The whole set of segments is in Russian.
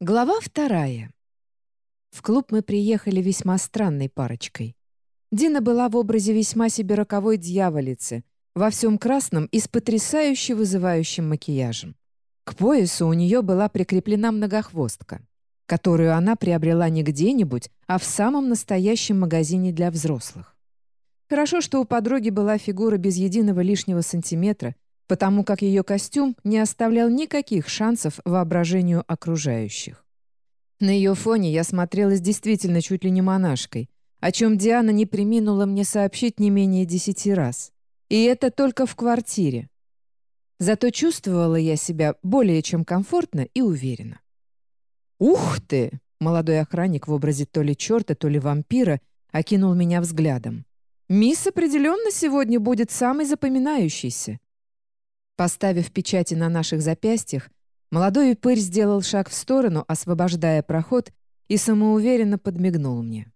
Глава вторая. В клуб мы приехали весьма странной парочкой. Дина была в образе весьма себе роковой дьяволицы, во всем красном и с потрясающе вызывающим макияжем. К поясу у нее была прикреплена многохвостка, которую она приобрела не где-нибудь, а в самом настоящем магазине для взрослых. Хорошо, что у подруги была фигура без единого лишнего сантиметра, потому как ее костюм не оставлял никаких шансов воображению окружающих. На ее фоне я смотрелась действительно чуть ли не монашкой, о чем Диана не приминула мне сообщить не менее десяти раз. И это только в квартире. Зато чувствовала я себя более чем комфортно и уверенно. «Ух ты!» — молодой охранник в образе то ли черта, то ли вампира окинул меня взглядом. «Мисс определенно сегодня будет самой запоминающейся. Поставив печати на наших запястьях, молодой упырь сделал шаг в сторону, освобождая проход, и самоуверенно подмигнул мне.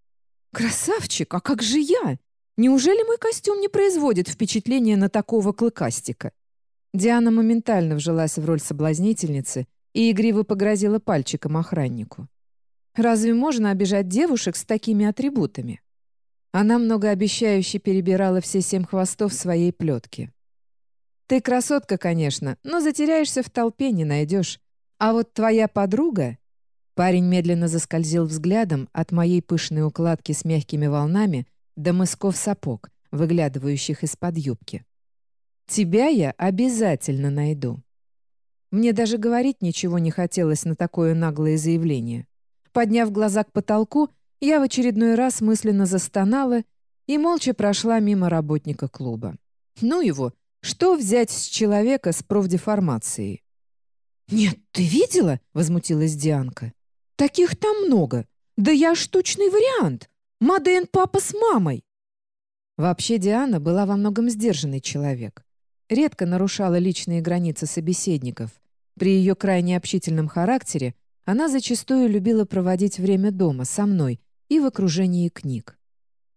«Красавчик, а как же я? Неужели мой костюм не производит впечатления на такого клыкастика?» Диана моментально вжилась в роль соблазнительницы и игриво погрозила пальчиком охраннику. «Разве можно обижать девушек с такими атрибутами?» Она многообещающе перебирала все семь хвостов своей плетки. Ты красотка, конечно, но затеряешься в толпе, не найдешь. А вот твоя подруга...» Парень медленно заскользил взглядом от моей пышной укладки с мягкими волнами до мысков сапог, выглядывающих из-под юбки. «Тебя я обязательно найду». Мне даже говорить ничего не хотелось на такое наглое заявление. Подняв глаза к потолку, я в очередной раз мысленно застонала и молча прошла мимо работника клуба. Ну его, что взять с человека с профдеформацией? «Нет, ты видела?» — возмутилась Дианка. «Таких там много. Да я штучный вариант. Маден папа с мамой». Вообще Диана была во многом сдержанный человек. Редко нарушала личные границы собеседников. При ее крайне общительном характере она зачастую любила проводить время дома со мной и в окружении книг.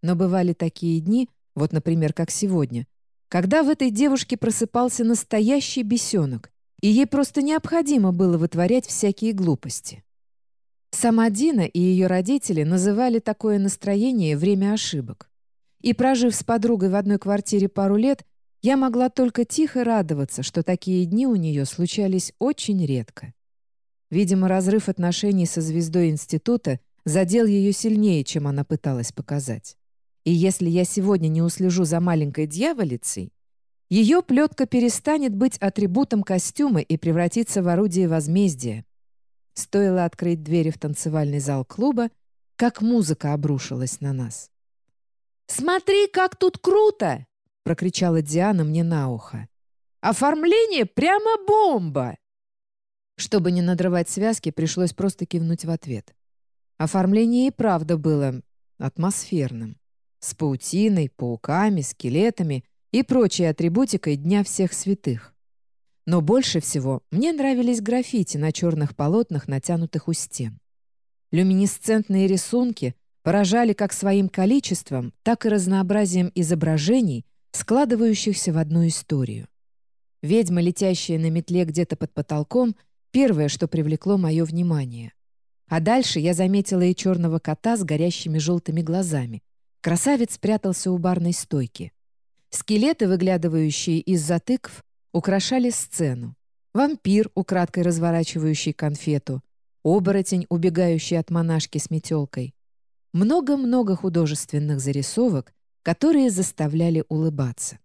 Но бывали такие дни, вот, например, как сегодня, когда в этой девушке просыпался настоящий бесенок, и ей просто необходимо было вытворять всякие глупости. Сама Дина и ее родители называли такое настроение «время ошибок». И прожив с подругой в одной квартире пару лет, я могла только тихо радоваться, что такие дни у нее случались очень редко. Видимо, разрыв отношений со звездой института задел ее сильнее, чем она пыталась показать. И если я сегодня не услежу за маленькой дьяволицей, ее плетка перестанет быть атрибутом костюма и превратится в орудие возмездия. Стоило открыть двери в танцевальный зал клуба, как музыка обрушилась на нас. «Смотри, как тут круто!» — прокричала Диана мне на ухо. «Оформление прямо бомба!» Чтобы не надрывать связки, пришлось просто кивнуть в ответ. Оформление и правда было атмосферным с паутиной, пауками, скелетами и прочей атрибутикой Дня всех святых. Но больше всего мне нравились граффити на черных полотнах, натянутых у стен. Люминесцентные рисунки поражали как своим количеством, так и разнообразием изображений, складывающихся в одну историю. Ведьма, летящая на метле где-то под потолком, первое, что привлекло мое внимание. А дальше я заметила и черного кота с горящими желтыми глазами, Красавец спрятался у барной стойки. Скелеты, выглядывающие из-за тыкв, украшали сцену. Вампир, украдкой разворачивающий конфету. Оборотень, убегающий от монашки с метелкой. Много-много художественных зарисовок, которые заставляли улыбаться.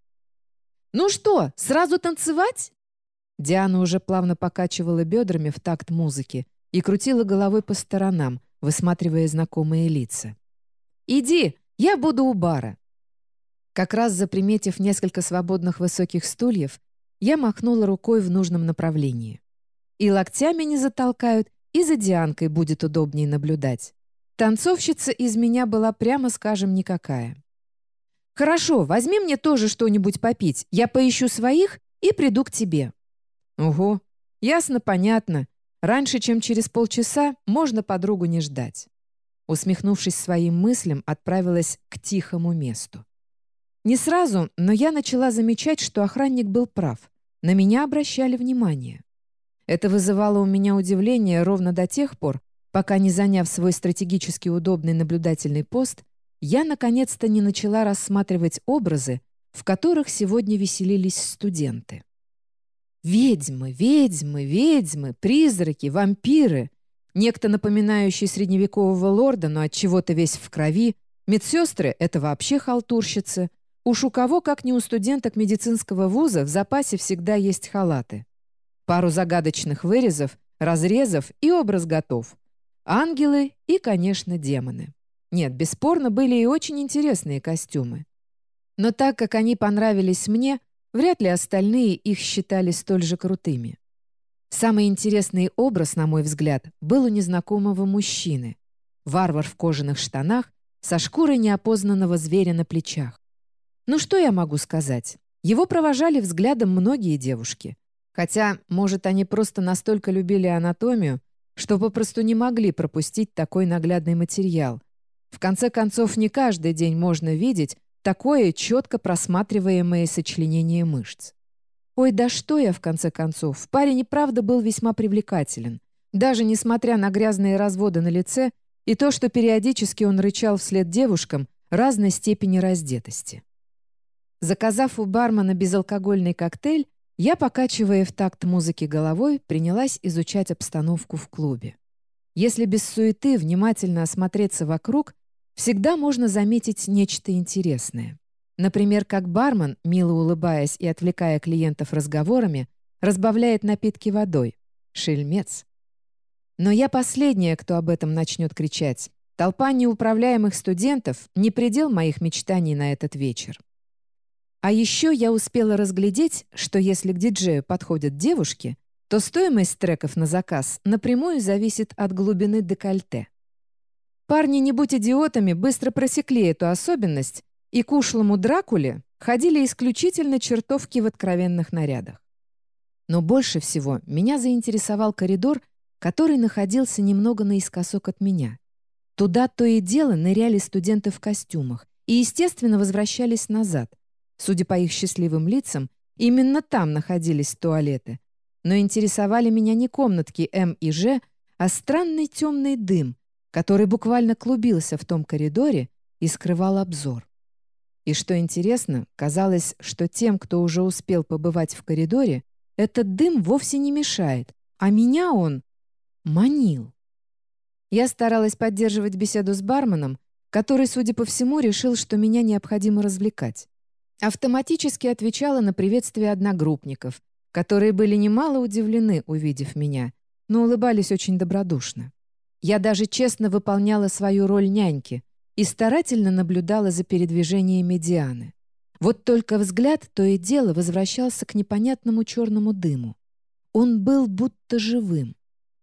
«Ну что, сразу танцевать?» Диана уже плавно покачивала бедрами в такт музыки и крутила головой по сторонам, высматривая знакомые лица. «Иди, я буду у бара». Как раз заприметив несколько свободных высоких стульев, я махнула рукой в нужном направлении. И локтями не затолкают, и за Дианкой будет удобнее наблюдать. Танцовщица из меня была, прямо скажем, никакая. «Хорошо, возьми мне тоже что-нибудь попить. Я поищу своих и приду к тебе». «Ого, ясно, понятно. Раньше, чем через полчаса, можно подругу не ждать» усмехнувшись своим мыслям, отправилась к тихому месту. Не сразу, но я начала замечать, что охранник был прав. На меня обращали внимание. Это вызывало у меня удивление ровно до тех пор, пока, не заняв свой стратегически удобный наблюдательный пост, я наконец-то не начала рассматривать образы, в которых сегодня веселились студенты. Ведьмы, ведьмы, ведьмы, призраки, вампиры, некто напоминающий средневекового лорда, но от чего-то весь в крови, медсестры — это вообще халтурщицы. Уж у кого, как не у студенток медицинского вуза, в запасе всегда есть халаты. Пару загадочных вырезов, разрезов и образ готов. Ангелы и, конечно, демоны. Нет, бесспорно, были и очень интересные костюмы. Но так как они понравились мне, вряд ли остальные их считали столь же крутыми. Самый интересный образ, на мой взгляд, был у незнакомого мужчины. Варвар в кожаных штанах со шкурой неопознанного зверя на плечах. Ну что я могу сказать? Его провожали взглядом многие девушки. Хотя, может, они просто настолько любили анатомию, что попросту не могли пропустить такой наглядный материал. В конце концов, не каждый день можно видеть такое четко просматриваемое сочленение мышц. Ой, да что я, в конце концов, парень и правда был весьма привлекателен. Даже несмотря на грязные разводы на лице и то, что периодически он рычал вслед девушкам разной степени раздетости. Заказав у бармена безалкогольный коктейль, я, покачивая в такт музыки головой, принялась изучать обстановку в клубе. Если без суеты внимательно осмотреться вокруг, всегда можно заметить нечто интересное. Например, как бармен, мило улыбаясь и отвлекая клиентов разговорами, разбавляет напитки водой. Шельмец. Но я последняя, кто об этом начнет кричать. Толпа неуправляемых студентов — не предел моих мечтаний на этот вечер. А еще я успела разглядеть, что если к диджею подходят девушки, то стоимость треков на заказ напрямую зависит от глубины декольте. Парни, не будь идиотами, быстро просекли эту особенность и к ушлому Дракуле ходили исключительно чертовки в откровенных нарядах. Но больше всего меня заинтересовал коридор, который находился немного наискосок от меня. Туда то и дело ныряли студенты в костюмах и, естественно, возвращались назад, Судя по их счастливым лицам, именно там находились туалеты. Но интересовали меня не комнатки М и Ж, а странный темный дым, который буквально клубился в том коридоре и скрывал обзор. И что интересно, казалось, что тем, кто уже успел побывать в коридоре, этот дым вовсе не мешает, а меня он манил. Я старалась поддерживать беседу с барменом, который, судя по всему, решил, что меня необходимо развлекать. Автоматически отвечала на приветствие одногруппников, которые были немало удивлены, увидев меня, но улыбались очень добродушно. Я даже честно выполняла свою роль няньки и старательно наблюдала за передвижениями Дианы. Вот только взгляд то и дело возвращался к непонятному черному дыму. Он был будто живым.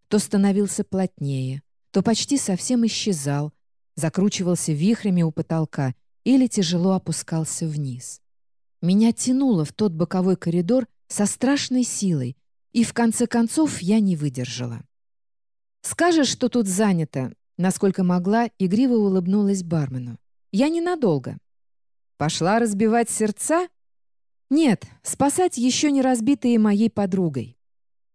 То становился плотнее, то почти совсем исчезал, закручивался вихрями у потолка или тяжело опускался вниз. Меня тянуло в тот боковой коридор со страшной силой, и в конце концов я не выдержала. «Скажешь, что тут занято?» Насколько могла, игриво улыбнулась бармену. «Я ненадолго». «Пошла разбивать сердца?» «Нет, спасать еще не разбитые моей подругой».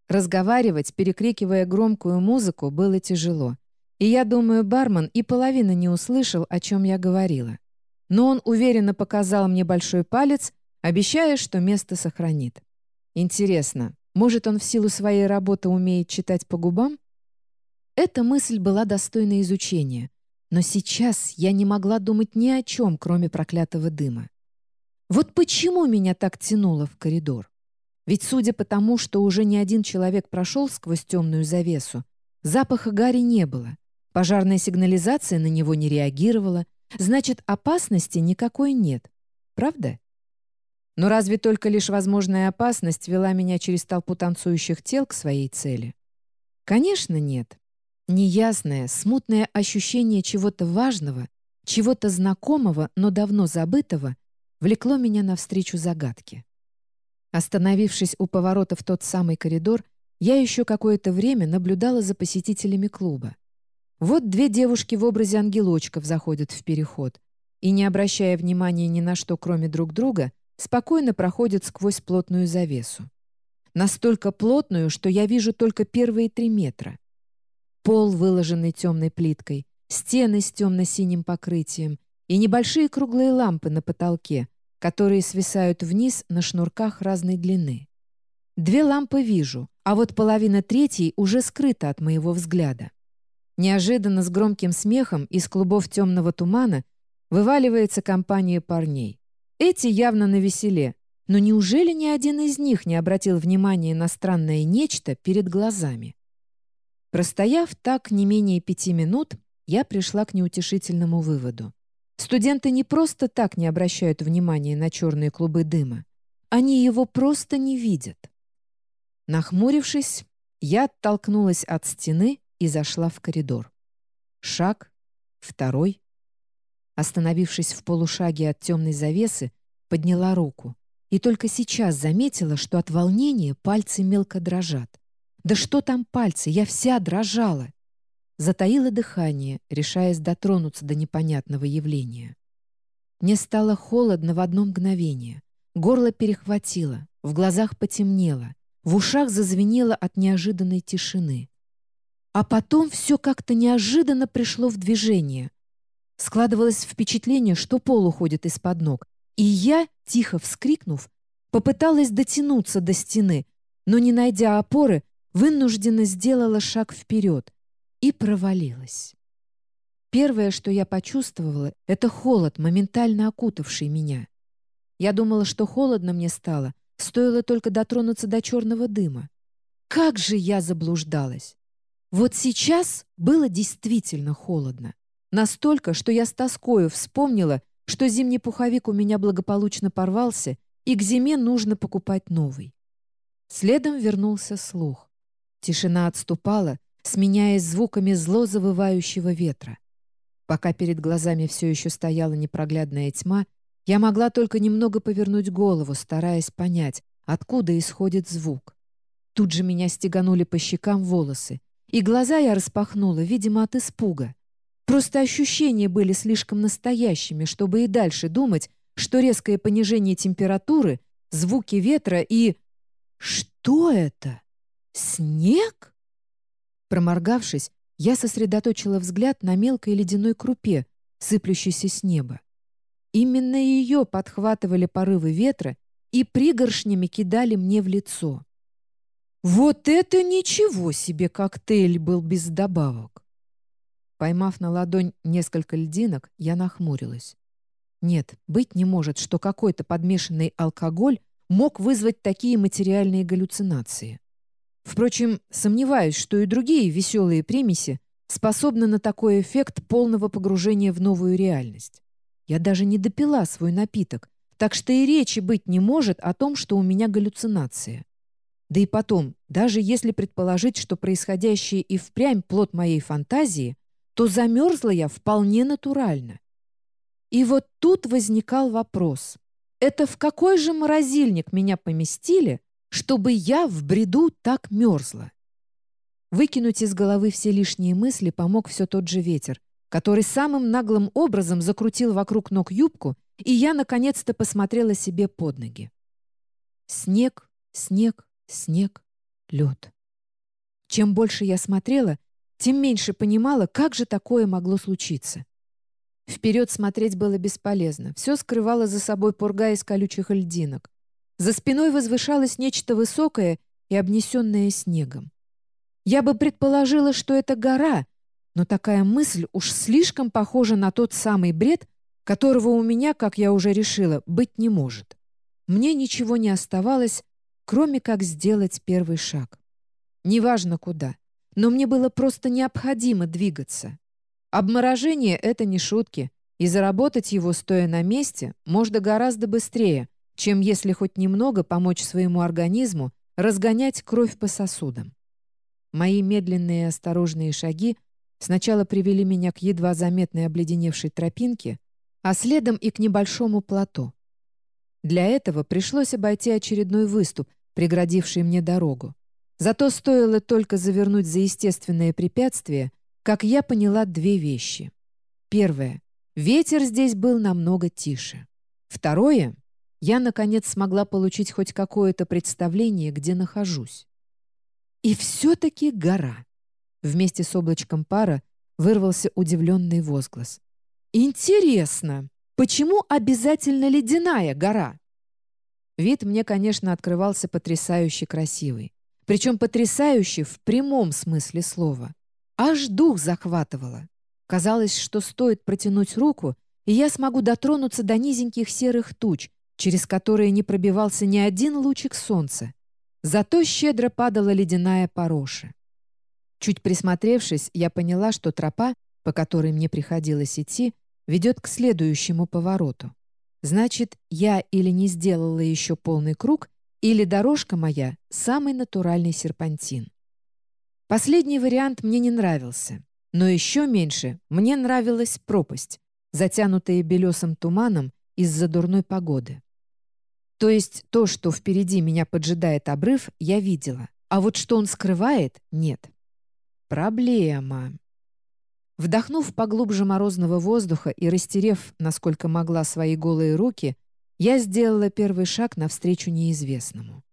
Разговаривать, перекрикивая громкую музыку, было тяжело. И я думаю, бармен и половины не услышал, о чем я говорила но он уверенно показал мне большой палец, обещая, что место сохранит. Интересно, может, он в силу своей работы умеет читать по губам? Эта мысль была достойна изучения, но сейчас я не могла думать ни о чем, кроме проклятого дыма. Вот почему меня так тянуло в коридор? Ведь судя по тому, что уже не один человек прошел сквозь темную завесу, запаха Гарри не было, пожарная сигнализация на него не реагировала, Значит, опасности никакой нет. Правда? Но разве только лишь возможная опасность вела меня через толпу танцующих тел к своей цели? Конечно, нет. Неясное, смутное ощущение чего-то важного, чего-то знакомого, но давно забытого, влекло меня навстречу загадке. Остановившись у поворота в тот самый коридор, я еще какое-то время наблюдала за посетителями клуба. Вот две девушки в образе ангелочков заходят в переход и, не обращая внимания ни на что, кроме друг друга, спокойно проходят сквозь плотную завесу. настолько плотную, что я вижу только первые три метра. Пол, выложенный темной плиткой, стены с темно-синим покрытием и небольшие круглые лампы на потолке, которые свисают вниз на шнурках разной длины. Две лампы вижу, а вот половина третьей уже скрыта от моего взгляда. Неожиданно с громким смехом из клубов темного тумана вываливается компания парней. Эти явно на веселе, но неужели ни один из них не обратил внимания на странное нечто перед глазами? Простояв так не менее пяти минут, я пришла к неутешительному выводу. Студенты не просто так не обращают внимания на черные клубы дыма. Они его просто не видят. Нахмурившись, я оттолкнулась от стены и зашла в коридор. Шаг, второй. Остановившись в полушаге от темной завесы, подняла руку и только сейчас заметила, что от волнения пальцы мелко дрожат. Да что там пальцы, я вся дрожала. Затаила дыхание, решаясь дотронуться до непонятного явления. Мне стало холодно в одно мгновение. Горло перехватило, в глазах потемнело, в ушах зазвенело от неожиданной тишины. А потом все как-то неожиданно пришло в движение. Складывалось впечатление, что пол уходит из-под ног. И я, тихо вскрикнув, попыталась дотянуться до стены, но, не найдя опоры, вынужденно сделала шаг вперед и провалилась. Первое, что я почувствовала, это холод, моментально окутавший меня. Я думала, что холодно мне стало, стоило только дотронуться до черного дыма. Как же я заблуждалась! Вот сейчас было действительно холодно. Настолько, что я с тоскою вспомнила, что зимний пуховик у меня благополучно порвался, и к зиме нужно покупать новый. Следом вернулся слух. Тишина отступала, сменяясь звуками зло завывающего ветра. Пока перед глазами все еще стояла непроглядная тьма, я могла только немного повернуть голову, стараясь понять, откуда исходит звук. Тут же меня стеганули по щекам волосы, и глаза я распахнула, видимо, от испуга. Просто ощущения были слишком настоящими, чтобы и дальше думать, что резкое понижение температуры, звуки ветра и... Что это? Снег? Проморгавшись, я сосредоточила взгляд на мелкой ледяной крупе, сыплющейся с неба. Именно ее подхватывали порывы ветра и пригоршнями кидали мне в лицо. Вот это ничего себе коктейль был без добавок. Поймав на ладонь несколько льдинок, я нахмурилась. Нет, быть не может, что какой-то подмешанный алкоголь мог вызвать такие материальные галлюцинации. Впрочем, сомневаюсь, что и другие веселые примеси способны на такой эффект полного погружения в новую реальность. Я даже не допила свой напиток, так что и речи быть не может о том, что у меня галлюцинация. Да и потом, даже если предположить, что происходящее и впрямь плод моей фантазии, то замерзла я вполне натурально. И вот тут возникал вопрос. Это в какой же морозильник меня поместили, чтобы я в бреду так мерзла? Выкинуть из головы все лишние мысли помог все тот же ветер, который самым наглым образом закрутил вокруг ног юбку, и я наконец-то посмотрела себе под ноги. Снег, снег, снег, лед. Чем больше я смотрела, тем меньше понимала, как же такое могло случиться. Вперед смотреть было бесполезно. Все скрывало за собой пурга из колючих льдинок. За спиной возвышалось нечто высокое и обнесенное снегом. Я бы предположила, что это гора, но такая мысль уж слишком похожа на тот самый бред, которого у меня, как я уже решила, быть не может. Мне ничего не оставалось, кроме как сделать первый шаг. Неважно куда, но мне было просто необходимо двигаться. Обморожение — это не шутки, и заработать его, стоя на месте, можно гораздо быстрее, чем если хоть немного помочь своему организму разгонять кровь по сосудам. Мои медленные и осторожные шаги сначала привели меня к едва заметной обледеневшей тропинке, а следом и к небольшому плато. Для этого пришлось обойти очередной выступ, преградивший мне дорогу. Зато стоило только завернуть за естественное препятствие, как я поняла две вещи. Первое. Ветер здесь был намного тише. Второе. Я, наконец, смогла получить хоть какое-то представление, где нахожусь. И все-таки гора. Вместе с облачком пара вырвался удивленный возглас. «Интересно, почему обязательно ледяная гора?» Вид мне, конечно, открывался потрясающе красивый. Причем потрясающий в прямом смысле слова. Аж дух захватывало. Казалось, что стоит протянуть руку, и я смогу дотронуться до низеньких серых туч, через которые не пробивался ни один лучик солнца. Зато щедро падала ледяная пороша. Чуть присмотревшись, я поняла, что тропа, по которой мне приходилось идти, ведет к следующему повороту. Значит, я или не сделала еще полный круг, или дорожка моя — самый натуральный серпантин. Последний вариант мне не нравился, но еще меньше мне нравилась пропасть, затянутая белесым туманом из-за дурной погоды. То есть то, что впереди меня поджидает обрыв, я видела, а вот что он скрывает — нет. Проблема. Вдохнув поглубже морозного воздуха и растерев, насколько могла, свои голые руки, я сделала первый шаг навстречу неизвестному.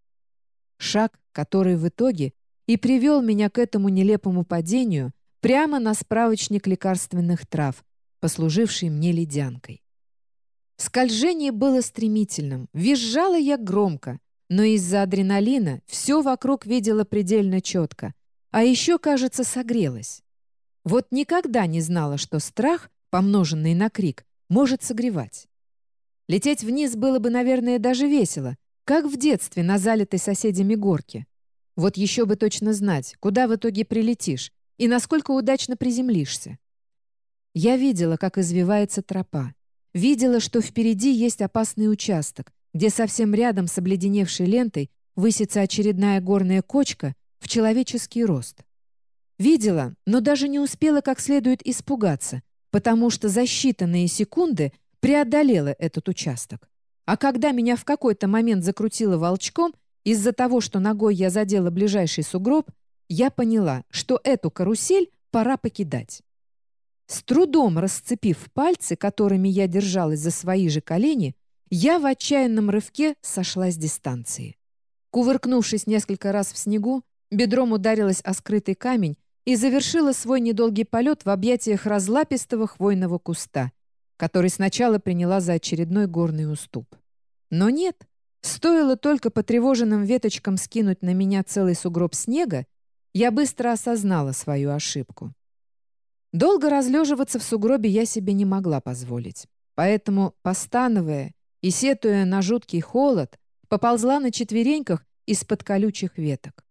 Шаг, который в итоге и привел меня к этому нелепому падению прямо на справочник лекарственных трав, послуживший мне ледянкой. Скольжение было стремительным, визжала я громко, но из-за адреналина все вокруг видела предельно четко, а еще, кажется, согрелась. Вот никогда не знала, что страх, помноженный на крик, может согревать. Лететь вниз было бы, наверное, даже весело, как в детстве на залитой соседями горке. Вот еще бы точно знать, куда в итоге прилетишь и насколько удачно приземлишься. Я видела, как извивается тропа. Видела, что впереди есть опасный участок, где совсем рядом с обледеневшей лентой высится очередная горная кочка в человеческий рост. Видела, но даже не успела как следует испугаться, потому что за считанные секунды преодолела этот участок. А когда меня в какой-то момент закрутило волчком, из-за того, что ногой я задела ближайший сугроб, я поняла, что эту карусель пора покидать. С трудом расцепив пальцы, которыми я держалась за свои же колени, я в отчаянном рывке сошла с дистанции. Кувыркнувшись несколько раз в снегу, бедром ударилась о скрытый камень и завершила свой недолгий полет в объятиях разлапистого хвойного куста, который сначала приняла за очередной горный уступ. Но нет, стоило только потревоженным веточкам скинуть на меня целый сугроб снега, я быстро осознала свою ошибку. Долго разлеживаться в сугробе я себе не могла позволить, поэтому, постановая и сетуя на жуткий холод, поползла на четвереньках из-под колючих веток.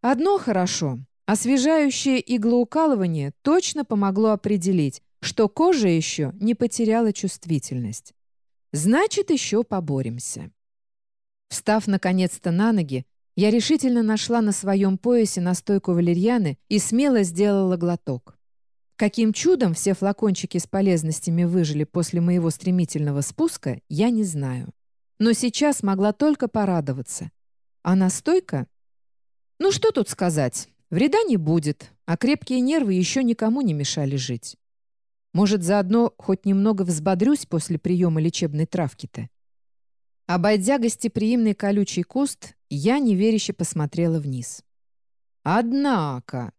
Одно хорошо. Освежающее иглоукалывание точно помогло определить, что кожа еще не потеряла чувствительность. Значит, еще поборемся. Встав наконец-то на ноги, я решительно нашла на своем поясе настойку валерьяны и смело сделала глоток. Каким чудом все флакончики с полезностями выжили после моего стремительного спуска, я не знаю. Но сейчас могла только порадоваться. А настойка? Ну что тут сказать? Вреда не будет, а крепкие нервы еще никому не мешали жить. Может, заодно хоть немного взбодрюсь после приема лечебной травки-то? Обойдя гостеприимный колючий куст, я неверяще посмотрела вниз. Однако,